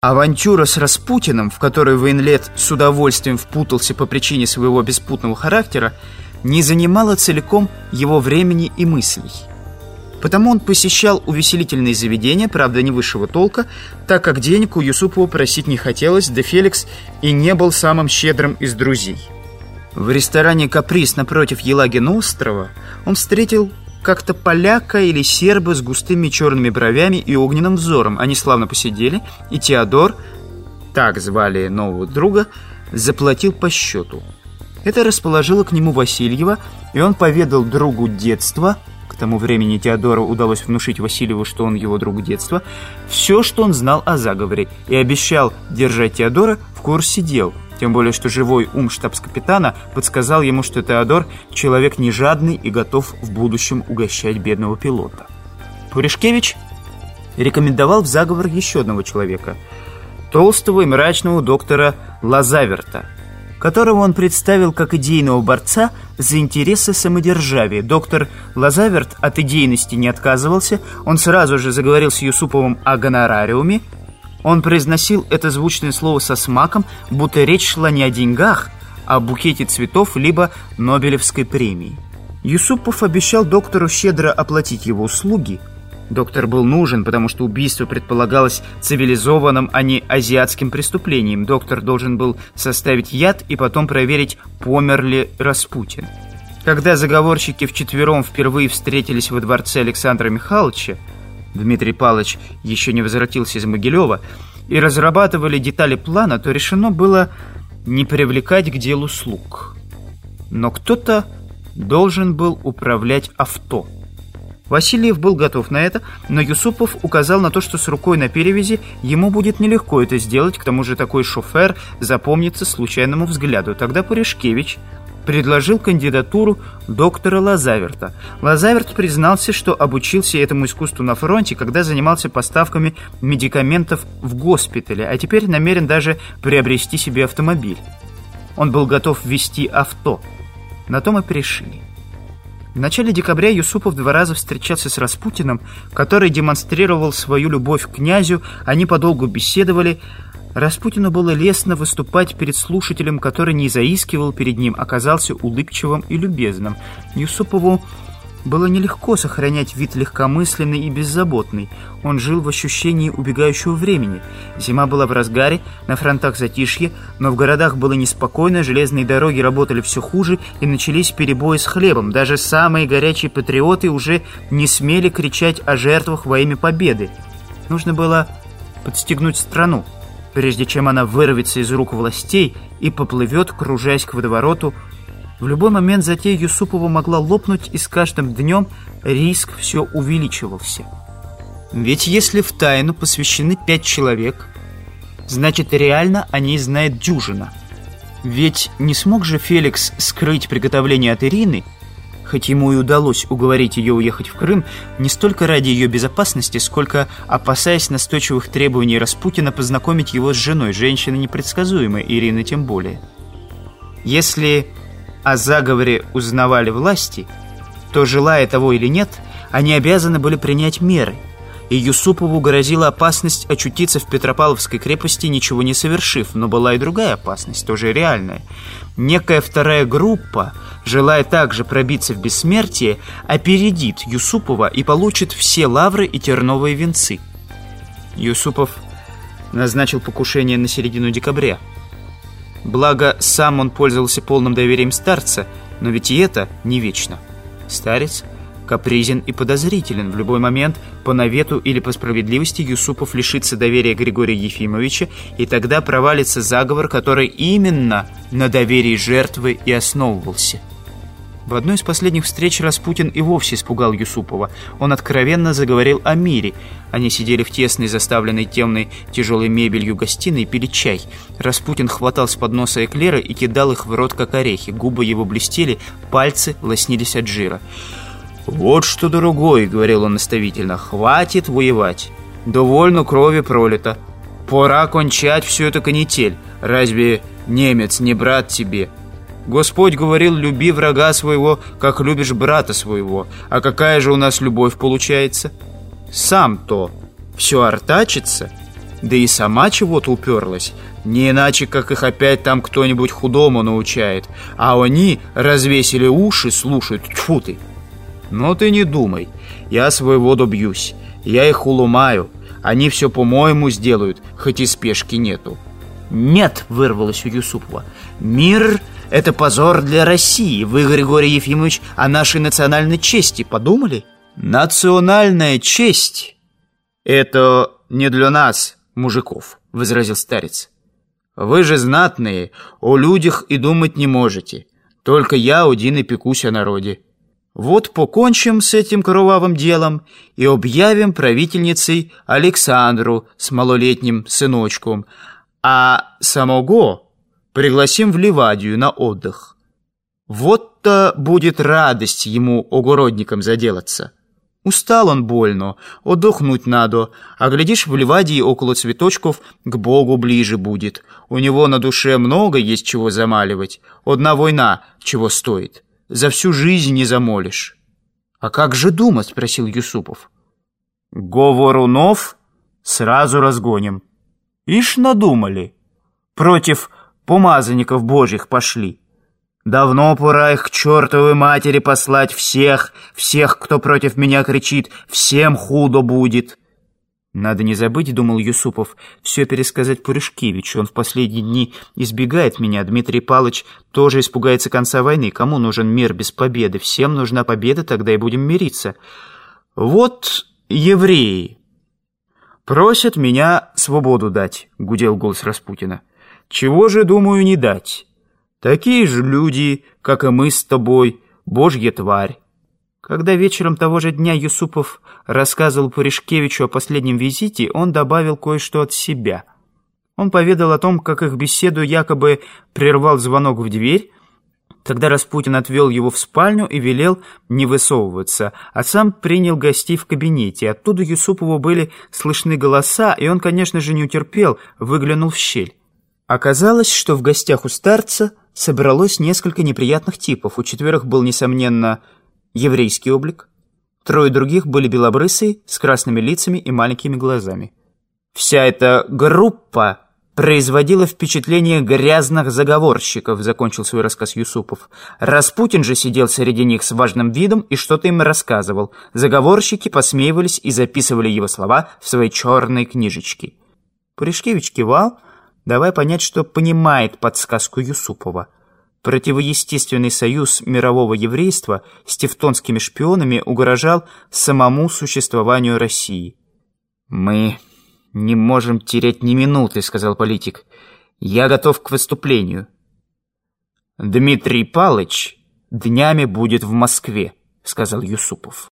Авантюра с Распутиным, в которую Вейнлет с удовольствием впутался по причине своего беспутного характера, не занимала целиком его времени и мыслей. Потому он посещал увеселительные заведения, правда, не высшего толка, так как денег у Юсупова просить не хотелось, да Феликс и не был самым щедрым из друзей. В ресторане «Каприз» напротив Елагина острова он встретил как-то поляка или серба с густыми черными бровями и огненным взором. Они славно посидели, и Теодор, так звали нового друга, заплатил по счету. Это расположило к нему Васильева, и он поведал другу детства, к тому времени Теодору удалось внушить Васильеву, что он его друг детства, все, что он знал о заговоре, и обещал держать Теодора в курсе дел – тем более, что живой ум штабс-капитана подсказал ему, что Теодор – человек нежадный и готов в будущем угощать бедного пилота. Пуришкевич рекомендовал в заговор еще одного человека – толстого и мрачного доктора Лазаверта, которого он представил как идейного борца за интересы самодержавия. Доктор Лазаверт от идейности не отказывался, он сразу же заговорил с Юсуповым о гонорариуме – он произносил это звучное слово со смаком, будто речь шла не о деньгах, а о букете цветов либо Нобелевской премии. Юсупов обещал доктору щедро оплатить его услуги. Доктор был нужен, потому что убийство предполагалось цивилизованным, а не азиатским преступлением. Доктор должен был составить яд и потом проверить, помер ли Распутин. Когда заговорщики вчетвером впервые встретились во дворце Александра Михайловича, Дмитрий Палыч еще не возвратился из Могилева, и разрабатывали детали плана, то решено было не привлекать к делу слуг. Но кто-то должен был управлять авто. Васильев был готов на это, но Юсупов указал на то, что с рукой на перевязи ему будет нелегко это сделать, к тому же такой шофер запомнится случайному взгляду. Тогда Пуришкевич предложил кандидатуру доктора Лазаверта. Лазаверт признался, что обучился этому искусству на фронте, когда занимался поставками медикаментов в госпитале, а теперь намерен даже приобрести себе автомобиль. Он был готов вести авто. На том и пришли. В начале декабря Юсупов два раза встречался с Распутиным, который демонстрировал свою любовь к князю, они подолгу беседовали, Распутину было лестно выступать перед слушателем, который не заискивал перед ним, оказался улыбчивым и любезным. Юсупову было нелегко сохранять вид легкомысленный и беззаботный. Он жил в ощущении убегающего времени. Зима была в разгаре, на фронтах затишье, но в городах было неспокойно, железные дороги работали все хуже, и начались перебои с хлебом. Даже самые горячие патриоты уже не смели кричать о жертвах во имя победы. Нужно было подстегнуть страну прежде чем она вырвется из рук властей и поплывет, кружаясь к водовороту. В любой момент затея Юсупова могла лопнуть, и с каждым днем риск все увеличивался. Ведь если в тайну посвящены пять человек, значит реально о ней знает дюжина. Ведь не смог же Феликс скрыть приготовление от Ирины – хоть ему и удалось уговорить ее уехать в Крым, не столько ради ее безопасности, сколько опасаясь настойчивых требований Распутина познакомить его с женой, женщиной непредсказуемой, Ирины тем более. Если о заговоре узнавали власти, то, желая того или нет, они обязаны были принять меры – и Юсупову грозила опасность очутиться в Петропавловской крепости, ничего не совершив. Но была и другая опасность, тоже реальная. Некая вторая группа, желая также пробиться в бессмертие, опередит Юсупова и получит все лавры и терновые венцы. Юсупов назначил покушение на середину декабря. Благо, сам он пользовался полным доверием старца, но ведь и это не вечно. Старец капризен и подозрителен. В любой момент по навету или по справедливости Юсупов лишится доверия Григория Ефимовича, и тогда провалится заговор, который именно на доверии жертвы и основывался. В одной из последних встреч Распутин и вовсе испугал Юсупова. Он откровенно заговорил о мире. Они сидели в тесной, заставленной темной тяжелой мебелью гостиной и пили чай. Распутин хватал с подноса эклеры и кидал их в рот, как орехи. Губы его блестели, пальцы лоснились от жира. «Вот что, дорогой», — говорил он наставительно, — «хватит воевать. Довольно крови пролито. Пора кончать всю эту канитель. Разве немец не брат тебе?» Господь говорил, люби врага своего, как любишь брата своего. А какая же у нас любовь получается? Сам-то все артачится. Да и сама чего-то уперлась. Не иначе, как их опять там кто-нибудь худому научает. А они развесили уши, слушают. Тьфу ты! Но ты не думай. Я своего добьюсь. Я их уломаю. Они все по-моему сделают, хоть и спешки нету. «Нет!» — вырвалось у Юсупова. «Мир — это позор для России. Вы, Григорий Ефимович, о нашей национальной чести подумали?» «Национальная честь — это не для нас, мужиков», — возразил старец. «Вы же знатные, о людях и думать не можете. Только я один и пекусь о народе. Вот покончим с этим кровавым делом и объявим правительницей Александру с малолетним сыночком, а самого пригласим в Ливадию на отдых. Вот-то будет радость ему огородникам заделаться». Устал он больно, отдохнуть надо, а глядишь, в Ливадии около цветочков к Богу ближе будет. У него на душе много есть чего замаливать. Одна война чего стоит. За всю жизнь не замолишь. «А как же думать?» — спросил Юсупов. «Говорунов сразу разгоним». «Ишь надумали. Против помазанников божьих пошли». Давно пора их к чертовой матери послать всех, всех, кто против меня кричит, всем худо будет. Надо не забыть, думал Юсупов, все пересказать Пуришкевичу. Он в последние дни избегает меня. Дмитрий Палыч тоже испугается конца войны. Кому нужен мир без победы? Всем нужна победа, тогда и будем мириться. Вот евреи. Просят меня свободу дать, гудел голос Распутина. Чего же, думаю, не дать? Такие же люди, как и мы с тобой, божья тварь. Когда вечером того же дня Юсупов рассказывал Пуришкевичу о последнем визите, он добавил кое-что от себя. Он поведал о том, как их беседу якобы прервал звонок в дверь, Тогда Распутин отвел его в спальню и велел не высовываться, а сам принял гостей в кабинете. Оттуда Юсупову были слышны голоса, и он, конечно же, не утерпел, выглянул в щель. Оказалось, что в гостях у старца собралось несколько неприятных типов. У четверых был, несомненно, еврейский облик. Трое других были белобрысые, с красными лицами и маленькими глазами. Вся эта группа производила впечатление грязных заговорщиков, закончил свой рассказ Юсупов. Распутин же сидел среди них с важным видом и что-то им рассказывал. Заговорщики посмеивались и записывали его слова в свои черные книжечки. Пуришкевич кивал, давай понять, что понимает подсказку Юсупова. Противоестественный союз мирового еврейства с тевтонскими шпионами угрожал самому существованию России. «Мы не можем терять ни минуты», — сказал политик. «Я готов к выступлению». «Дмитрий Палыч днями будет в Москве», — сказал Юсупов.